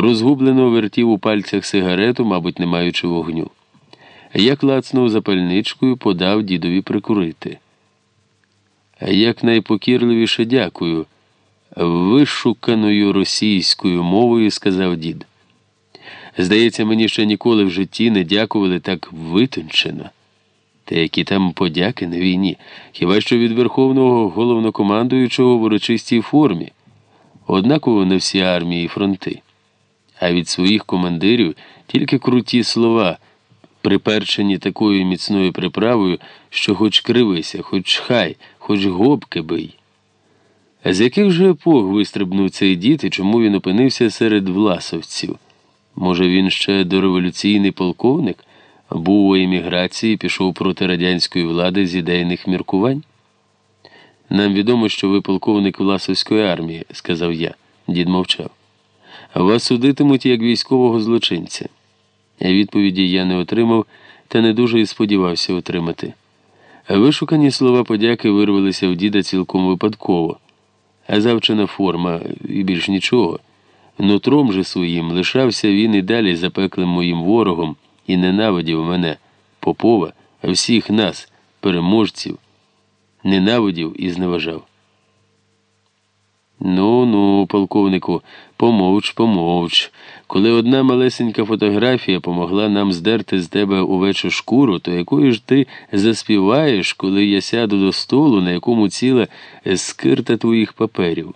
розгублено вертів у пальцях сигарету, мабуть, не маючи вогню. Я клацнув запальничкою, подав дідові прикурити. Як найпокірливіше дякую, вишуканою російською мовою сказав дід. Здається, мені ще ніколи в житті не дякували так витончено. Та які там подяки на війні, хіба що від верховного головнокомандуючого в урочистій формі, однаково на всі армії і фронти, а від своїх командирів тільки круті слова, приперчені такою міцною приправою, що хоч кривися, хоч хай, хоч гобки бий. З яких же епох вистрибнув цей дід і чому він опинився серед власовців? Може, він ще дореволюційний полковник? був у еміграції, пішов проти радянської влади з ідейних міркувань? Нам відомо, що ви полковник Власовської армії, сказав я. Дід мовчав. Вас судитимуть як військового злочинця. Відповіді я не отримав та не дуже і сподівався отримати. Вишукані слова подяки вирвалися в діда цілком випадково, а завчена форма і більш нічого. Нутром же своїм лишався він і далі запеклим моїм ворогом і ненавидів мене, Попова, всіх нас, переможців, ненавидів і зневажав. Ну, ну, полковнику, помовч, помовч. Коли одна малесенька фотографія помогла нам здерти з тебе увечу шкуру, то якою ж ти заспіваєш, коли я сяду до столу, на якому ціла скирта твоїх паперів?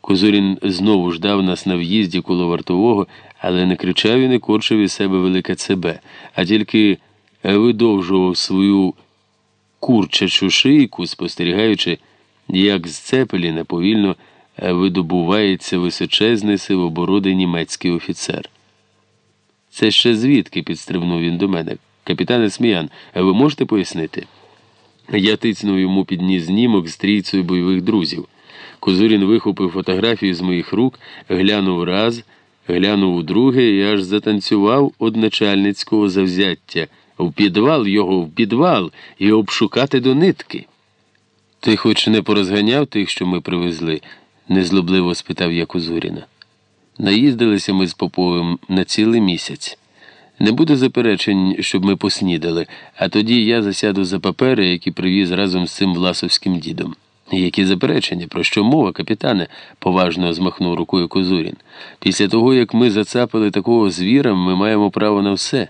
Козурін знову ждав нас на в'їзді коло вартового, але не кричав і не корчив із себе велике цебе, а тільки видовжував свою курчачу шийку, спостерігаючи, як з цепеліна повільно видобувається височезний сивобородий німецький офіцер. Це ще звідки підстрибнув він до мене. Капітане Сміян, ви можете пояснити? Я тицнув йому під ніс знімок з трійцею бойових друзів. Козурін вихопив фотографію з моїх рук, глянув раз, глянув у друге і аж затанцював од начальницького завзяття. В підвал його, в підвал і обшукати до нитки. Ти хоч не порозганяв тих, що ми привезли? незлобливо спитав я Козуріна. Наїздилися ми з Поповим на цілий місяць. Не буде заперечень, щоб ми поснідали, а тоді я засяду за папери, які привіз разом з цим власовським дідом. Які заперечення, про що мова, капітане? поважно змахнув рукою Козурін. Після того, як ми зацапили такого звіра, ми маємо право на все.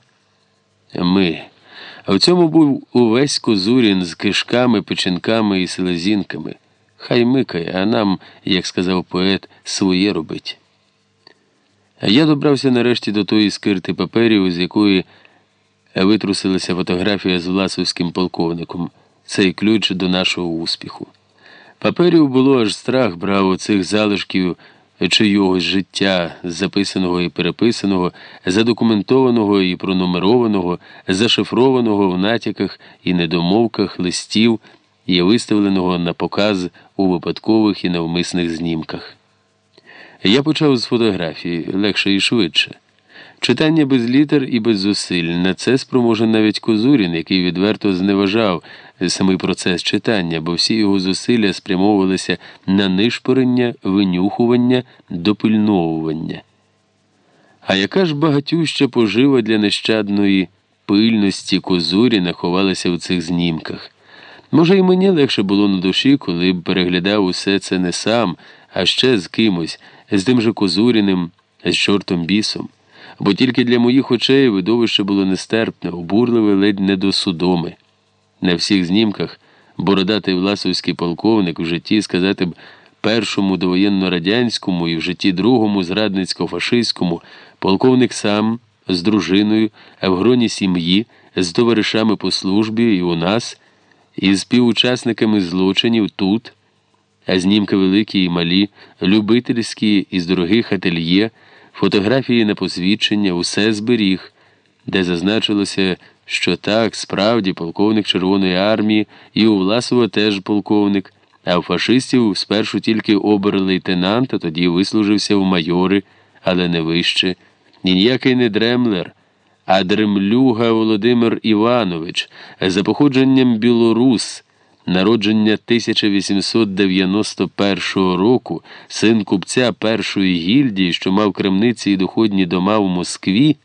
Ми. А в цьому був увесь Козурін з кишками, печінками і селезінками. Хай микає, а нам, як сказав поет, своє робить. Я добрався нарешті до тої скирти паперів, з якої витрусилася фотографія з власовським полковником, цей ключ до нашого успіху. Паперів було аж страх брав оцих залишків чийогось життя, записаного і переписаного, задокументованого і пронумерованого, зашифрованого в натяках і недомовках листів і виставленого на показ у випадкових і навмисних знімках. Я почав з фотографії легше і швидше. Читання без літер і без зусиль. На це спроможен навіть Козурін, який відверто зневажав самий процес читання, бо всі його зусилля спрямовувалися на нишпорення, винюхування, допильновування. А яка ж багатюща пожива для нещадної пильності Козуріна ховалася в цих знімках? Може, і мені легше було на душі, коли б переглядав усе це не сам, а ще з кимось, з тим же Козуріним, з чортом бісом бо тільки для моїх очей видовище було нестерпне, обурливе ледь не до судоми. На всіх знімках бородатий власовський полковник в житті сказати б першому довоєнно радянському і в житті другому зрадницько-фашистському, полковник сам з дружиною, а в гроні сім'ї, з товаришами по службі і у нас, і з співучасниками злочинів тут, а знімки великі і малі, любительські із дорогих ательє фотографії на посвідчення, усе зберіг, де зазначилося, що так, справді, полковник Червоної армії і у Власова теж полковник, а у фашистів спершу тільки обер-лейтенант, а тоді вислужився в майори, але не вище, і ніякий не Дремлер. А Дремлюга Володимир Іванович за походженням білорус, народження 1891 року, син купця першої гільдії, що мав крамниці і доходні дома в Москві.